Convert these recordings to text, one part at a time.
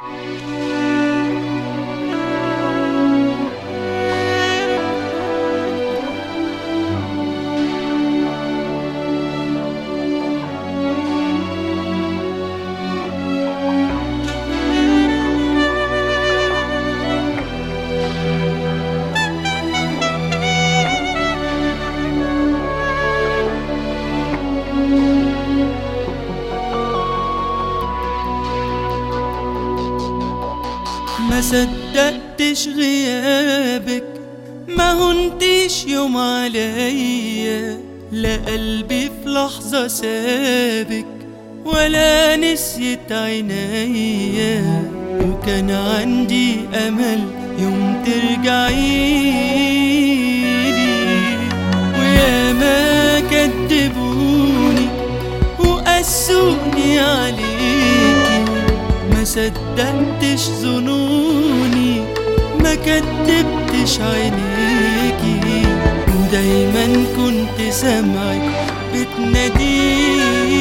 Música ما صدقتش غيابك ما هنتش يوم عليا. لا قلبي في لحظة سابك ولا نسيت عينيا. وكان عندي أمل يوم ترجعيلي ويا ما كدبوني وقسوني عليك. صدقتش ظنوني ما كدبتش عينيكي. ودايما كنت سامعك بتناديني.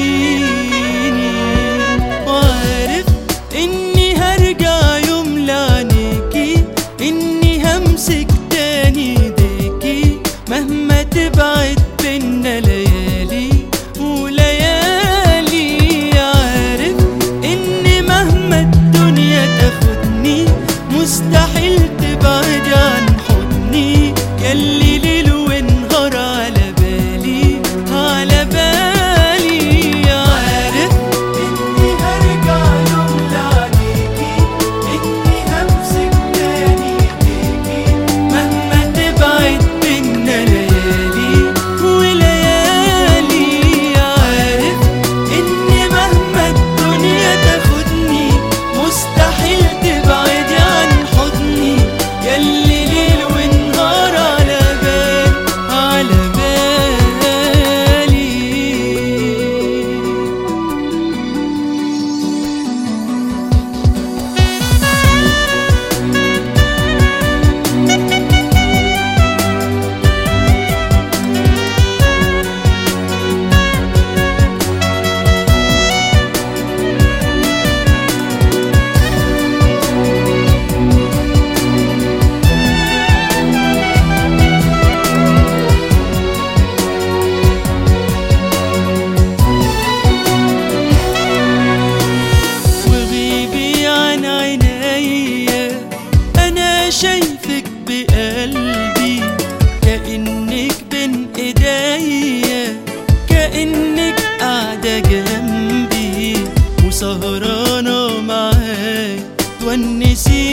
تونسيني.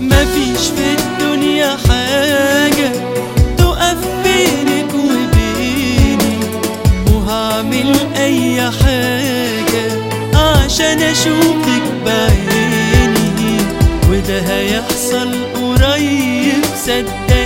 مفيش في الدنيا حاجة تقف بينك وبيني وهعمل أي حاجة عشان أشوفك بعيني. وده هيحصل قريب صدقني.